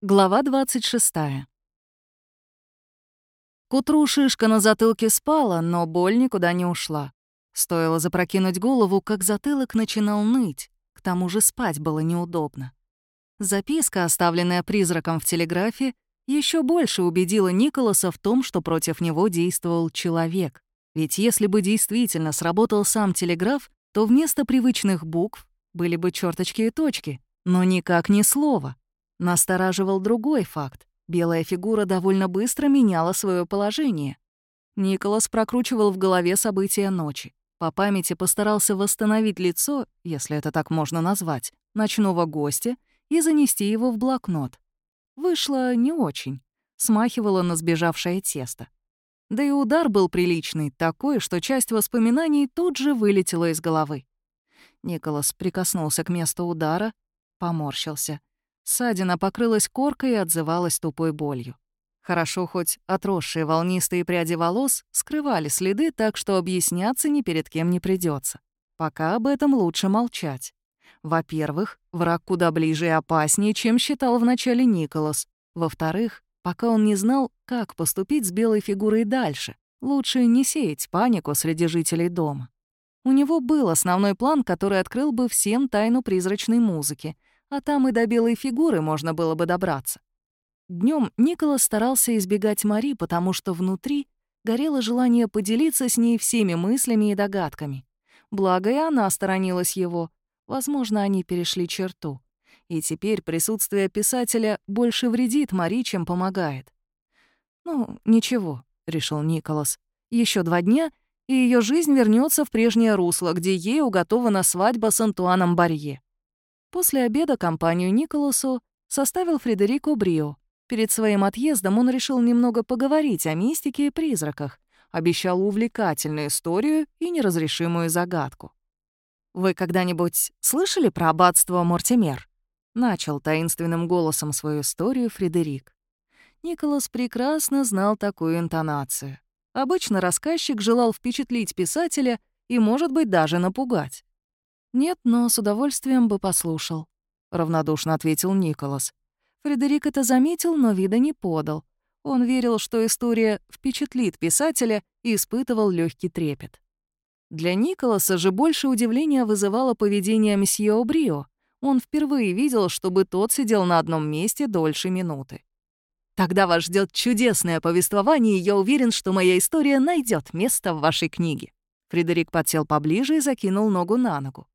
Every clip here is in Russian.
Глава 26. К утру шишка на затылке спала, но боль никуда не ушла. Стоило запрокинуть голову, как затылок начинал ныть. К тому же спать было неудобно. Записка, оставленная призраком в телеграфе, еще больше убедила Николаса в том, что против него действовал человек. Ведь если бы действительно сработал сам телеграф, то вместо привычных букв были бы черточки и точки, но никак не слова. Настораживал другой факт. Белая фигура довольно быстро меняла свое положение. Николас прокручивал в голове события ночи. По памяти постарался восстановить лицо, если это так можно назвать, ночного гостя и занести его в блокнот. Вышло не очень. Смахивало на сбежавшее тесто. Да и удар был приличный, такой, что часть воспоминаний тут же вылетела из головы. Николас прикоснулся к месту удара, поморщился. Ссадина покрылась коркой и отзывалась тупой болью. Хорошо хоть отросшие волнистые пряди волос скрывали следы, так что объясняться ни перед кем не придется. Пока об этом лучше молчать. Во-первых, враг куда ближе и опаснее, чем считал вначале Николас. Во-вторых, пока он не знал, как поступить с белой фигурой дальше, лучше не сеять панику среди жителей дома. У него был основной план, который открыл бы всем тайну призрачной музыки — а там и до белой фигуры можно было бы добраться. Днем Николас старался избегать Мари, потому что внутри горело желание поделиться с ней всеми мыслями и догадками. Благо и она сторонилась его. Возможно, они перешли черту. И теперь присутствие писателя больше вредит Мари, чем помогает. «Ну, ничего», — решил Николас. Еще два дня, и ее жизнь вернется в прежнее русло, где ей уготована свадьба с Антуаном Барье. После обеда компанию Николасу составил Фредерико Брио. Перед своим отъездом он решил немного поговорить о мистике и призраках, обещал увлекательную историю и неразрешимую загадку. «Вы когда-нибудь слышали про аббатство Мортимер?» Начал таинственным голосом свою историю Фредерик. Николас прекрасно знал такую интонацию. Обычно рассказчик желал впечатлить писателя и, может быть, даже напугать. «Нет, но с удовольствием бы послушал», — равнодушно ответил Николас. Фредерик это заметил, но вида не подал. Он верил, что история впечатлит писателя и испытывал легкий трепет. Для Николаса же больше удивления вызывало поведение месье Обрио. Он впервые видел, чтобы тот сидел на одном месте дольше минуты. «Тогда вас ждет чудесное повествование, и я уверен, что моя история найдет место в вашей книге». Фредерик подсел поближе и закинул ногу на ногу.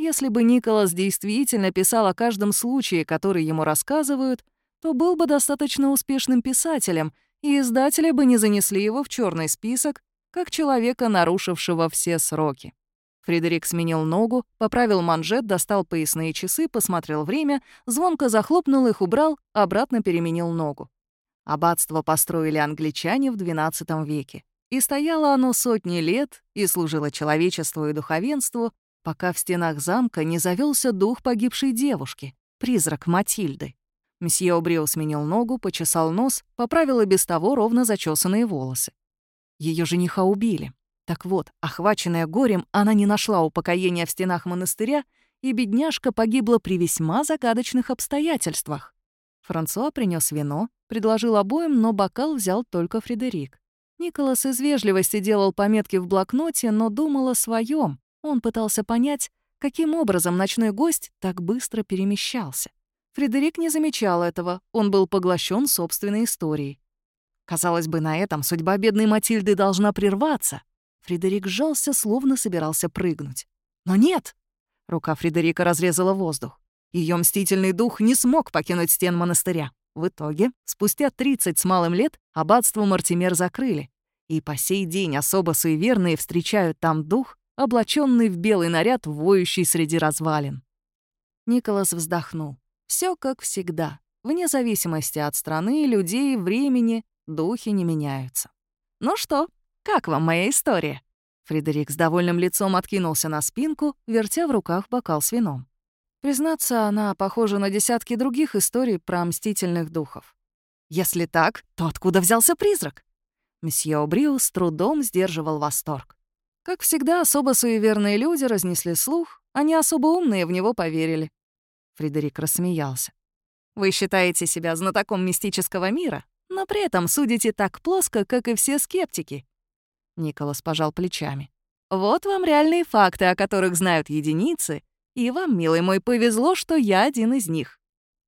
Если бы Николас действительно писал о каждом случае, который ему рассказывают, то был бы достаточно успешным писателем, и издатели бы не занесли его в черный список, как человека, нарушившего все сроки. Фредерик сменил ногу, поправил манжет, достал поясные часы, посмотрел время, звонко захлопнул их, убрал, обратно переменил ногу. Аббатство построили англичане в XII веке. И стояло оно сотни лет и служило человечеству и духовенству, пока в стенах замка не завелся дух погибшей девушки, призрак Матильды. Месье Обрио сменил ногу, почесал нос, поправил и без того ровно зачесанные волосы. Ее жениха убили. Так вот, охваченная горем, она не нашла упокоения в стенах монастыря, и бедняжка погибла при весьма загадочных обстоятельствах. Франсуа принес вино, предложил обоим, но бокал взял только Фредерик. Николас из вежливости делал пометки в блокноте, но думал о своем. Он пытался понять, каким образом ночной гость так быстро перемещался. Фредерик не замечал этого, он был поглощен собственной историей. Казалось бы, на этом судьба бедной Матильды должна прерваться. Фредерик сжался, словно собирался прыгнуть. Но нет! Рука Фредерика разрезала воздух. Ее мстительный дух не смог покинуть стен монастыря. В итоге, спустя 30 с малым лет, аббатство Мартимер закрыли. И по сей день особо суеверные встречают там дух, облаченный в белый наряд, воющий среди развалин. Николас вздохнул. Все как всегда. Вне зависимости от страны, людей, времени, духи не меняются. «Ну что, как вам моя история?» Фредерик с довольным лицом откинулся на спинку, вертя в руках бокал с вином. Признаться, она похожа на десятки других историй про мстительных духов. Если так, то откуда взялся призрак? Месье Обрио с трудом сдерживал восторг. Как всегда, особо суеверные люди разнесли слух, а не особо умные в него поверили. Фредерик рассмеялся. Вы считаете себя знатоком мистического мира, но при этом судите так плоско, как и все скептики». Николас пожал плечами. «Вот вам реальные факты, о которых знают единицы, и вам, милый мой, повезло, что я один из них».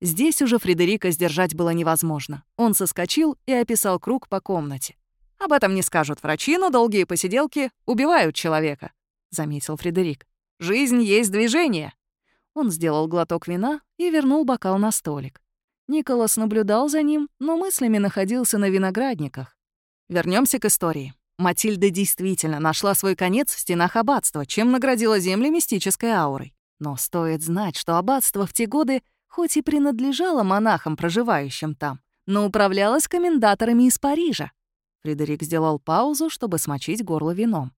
Здесь уже Фредерика сдержать было невозможно. Он соскочил и описал круг по комнате. «Об этом не скажут врачи, но долгие посиделки убивают человека», — заметил Фредерик. «Жизнь есть движение». Он сделал глоток вина и вернул бокал на столик. Николас наблюдал за ним, но мыслями находился на виноградниках. Вернемся к истории. Матильда действительно нашла свой конец в стенах аббатства, чем наградила земли мистической аурой. Но стоит знать, что аббатство в те годы хоть и принадлежало монахам, проживающим там, но управлялось комендаторами из Парижа. Фредерик сделал паузу, чтобы смочить горло вином.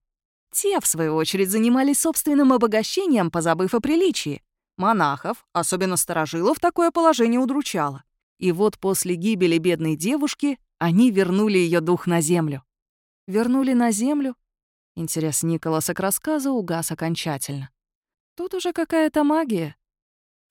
Те, в свою очередь, занимались собственным обогащением, позабыв о приличии. Монахов, особенно старожилов, такое положение удручало. И вот после гибели бедной девушки они вернули ее дух на землю. Вернули на землю? Интерес Николаса к рассказу угас окончательно. Тут уже какая-то магия.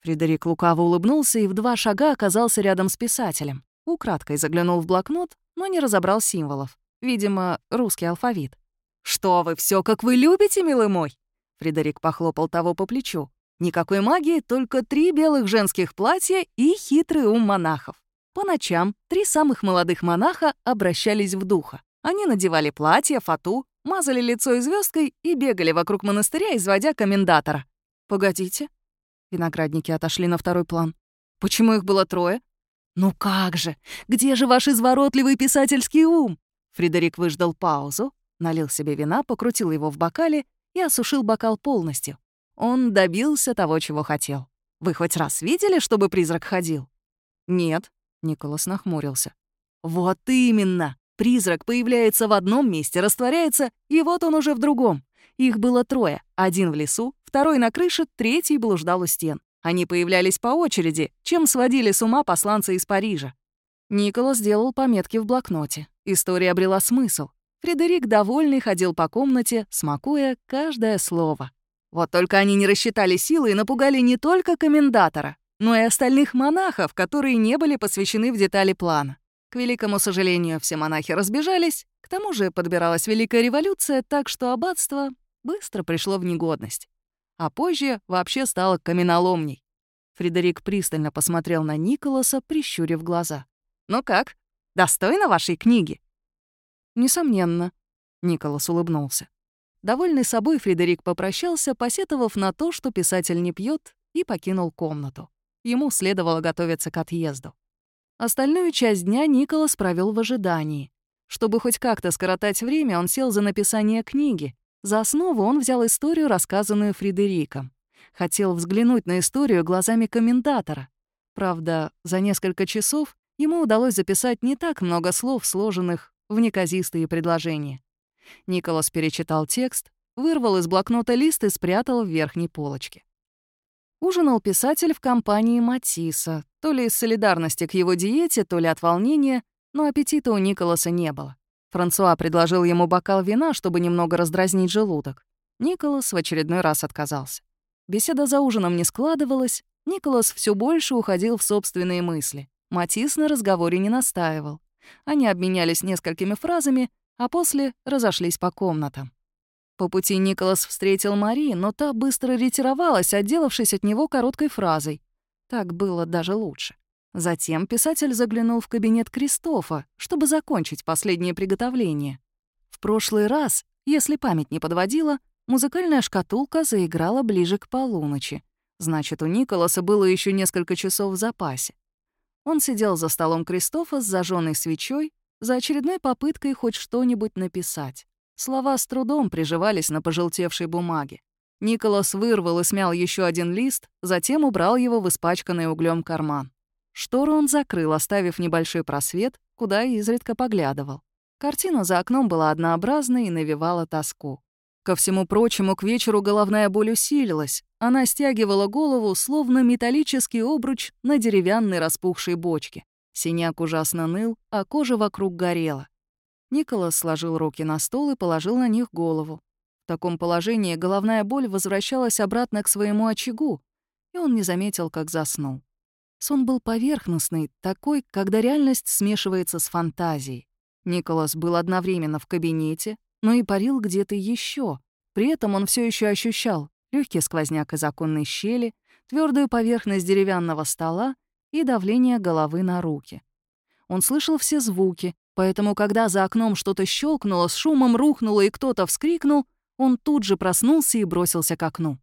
Фредерик лукаво улыбнулся и в два шага оказался рядом с писателем. Украдкой заглянул в блокнот, но не разобрал символов. Видимо, русский алфавит. «Что вы, все как вы любите, милый мой!» Фредерик похлопал того по плечу. Никакой магии, только три белых женских платья и хитрый ум монахов. По ночам три самых молодых монаха обращались в духа. Они надевали платья, фату, мазали лицо звездкой и бегали вокруг монастыря, изводя комендатора. «Погодите». Виноградники отошли на второй план. «Почему их было трое?» «Ну как же! Где же ваш изворотливый писательский ум?» Фредерик выждал паузу, налил себе вина, покрутил его в бокале и осушил бокал полностью. Он добился того, чего хотел. Вы хоть раз видели, чтобы призрак ходил? Нет, Николас нахмурился. Вот именно. Призрак появляется в одном месте, растворяется, и вот он уже в другом. Их было трое. Один в лесу, второй на крыше, третий блуждал у стен. Они появлялись по очереди, чем сводили с ума посланца из Парижа. Николас сделал пометки в блокноте. История обрела смысл. Фредерик, довольный, ходил по комнате, смакуя каждое слово. Вот только они не рассчитали силы и напугали не только комендатора, но и остальных монахов, которые не были посвящены в детали плана. К великому сожалению, все монахи разбежались, к тому же подбиралась Великая революция, так что аббатство быстро пришло в негодность. А позже вообще стало каменоломней. Фредерик пристально посмотрел на Николаса, прищурив глаза. «Ну как, достойно вашей книги?» «Несомненно», — Николас улыбнулся. Довольный собой, Фредерик попрощался, посетовав на то, что писатель не пьет, и покинул комнату. Ему следовало готовиться к отъезду. Остальную часть дня Николас провел в ожидании. Чтобы хоть как-то скоротать время, он сел за написание книги. За основу он взял историю, рассказанную Фредериком. Хотел взглянуть на историю глазами комментатора. Правда, за несколько часов ему удалось записать не так много слов, сложенных в неказистые предложения. Николас перечитал текст, вырвал из блокнота лист и спрятал в верхней полочке. Ужинал писатель в компании Матисса, то ли из солидарности к его диете, то ли от волнения, но аппетита у Николаса не было. Франсуа предложил ему бокал вина, чтобы немного раздразнить желудок. Николас в очередной раз отказался. Беседа за ужином не складывалась, Николас все больше уходил в собственные мысли. Матис на разговоре не настаивал. Они обменялись несколькими фразами, а после разошлись по комнатам. По пути Николас встретил Мари, но та быстро ретировалась, отделавшись от него короткой фразой. Так было даже лучше. Затем писатель заглянул в кабинет Кристофа, чтобы закончить последнее приготовление. В прошлый раз, если память не подводила, музыкальная шкатулка заиграла ближе к полуночи. Значит, у Николаса было еще несколько часов в запасе. Он сидел за столом Кристофа с зажженной свечой за очередной попыткой хоть что-нибудь написать. Слова с трудом приживались на пожелтевшей бумаге. Николас вырвал и смял еще один лист, затем убрал его в испачканный углем карман. Штору он закрыл, оставив небольшой просвет, куда изредка поглядывал. Картина за окном была однообразной и навевала тоску. Ко всему прочему, к вечеру головная боль усилилась. Она стягивала голову, словно металлический обруч на деревянной распухшей бочке. Синяк ужасно ныл, а кожа вокруг горела. Николас сложил руки на стол и положил на них голову. В таком положении головная боль возвращалась обратно к своему очагу, и он не заметил, как заснул. Сон был поверхностный, такой, когда реальность смешивается с фантазией. Николас был одновременно в кабинете, но и парил где-то еще. При этом он все еще ощущал легкий сквозняк из оконной щели, твердую поверхность деревянного стола и давление головы на руки. Он слышал все звуки, поэтому, когда за окном что-то щелкнуло, с шумом рухнуло и кто-то вскрикнул, он тут же проснулся и бросился к окну.